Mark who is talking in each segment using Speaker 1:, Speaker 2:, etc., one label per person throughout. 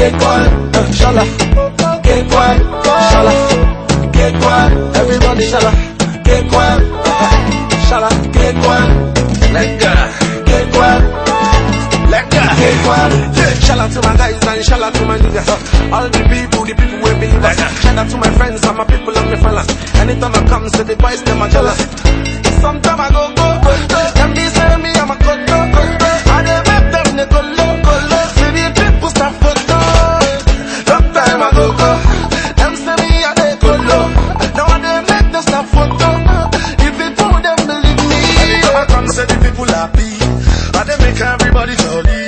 Speaker 1: Get quiet, shala. Get quiet, shala. Get quiet, everybody, shala. Get quiet, shala. Get quiet,
Speaker 2: Lega.
Speaker 1: get quiet,
Speaker 2: Lega.
Speaker 1: get quiet.
Speaker 2: Shout out to my guys and shout out to my niggas. All the people, the people believe us. Shout out to my friends and my people and my fellas. Anytime I come, say the boys, them are jealous. Sometime I go, go, go, people happy. I dey make everybody jolly.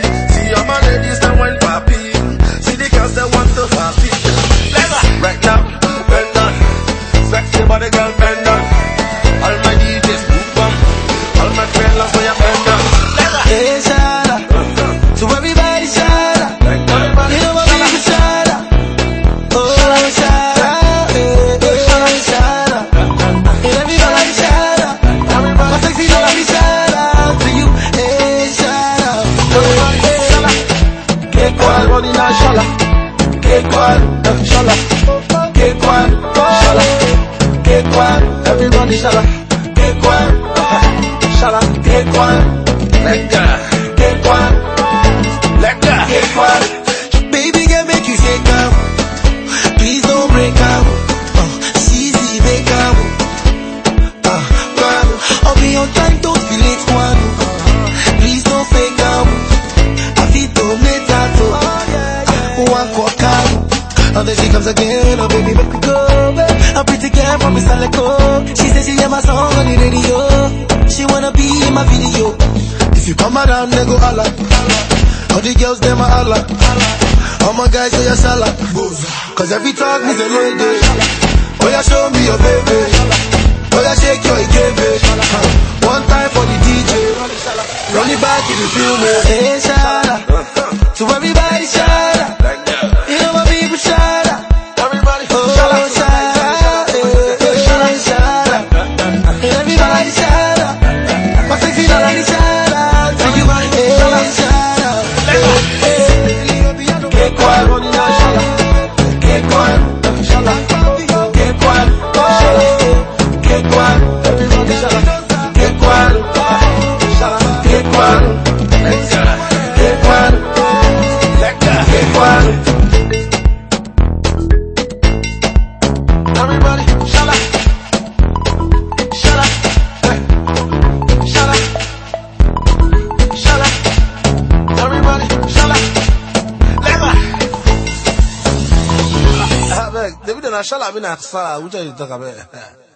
Speaker 1: Hey, Get quiet, running on shala. Get quiet, uh, shala. Get quiet, shala. Get quiet, everybody, shala. Get quiet, uh, shala. Get quiet,
Speaker 2: Lega.
Speaker 1: Oh, and then she comes again, oh baby, make me go. A pretty girl from Mr. Leco. She says she hear my song on the radio. She wanna be in my video. If you come around, they go holla. All the girls, them a holla. All my guys say a salad. Cause every talk means a lady. Oh, yeah, show me your baby. Oh, yeah, shake your ikebe. One time for the DJ. Run it back if you feel me. Hey, out. To everybody,
Speaker 2: been at Sarah. Which are you talking about?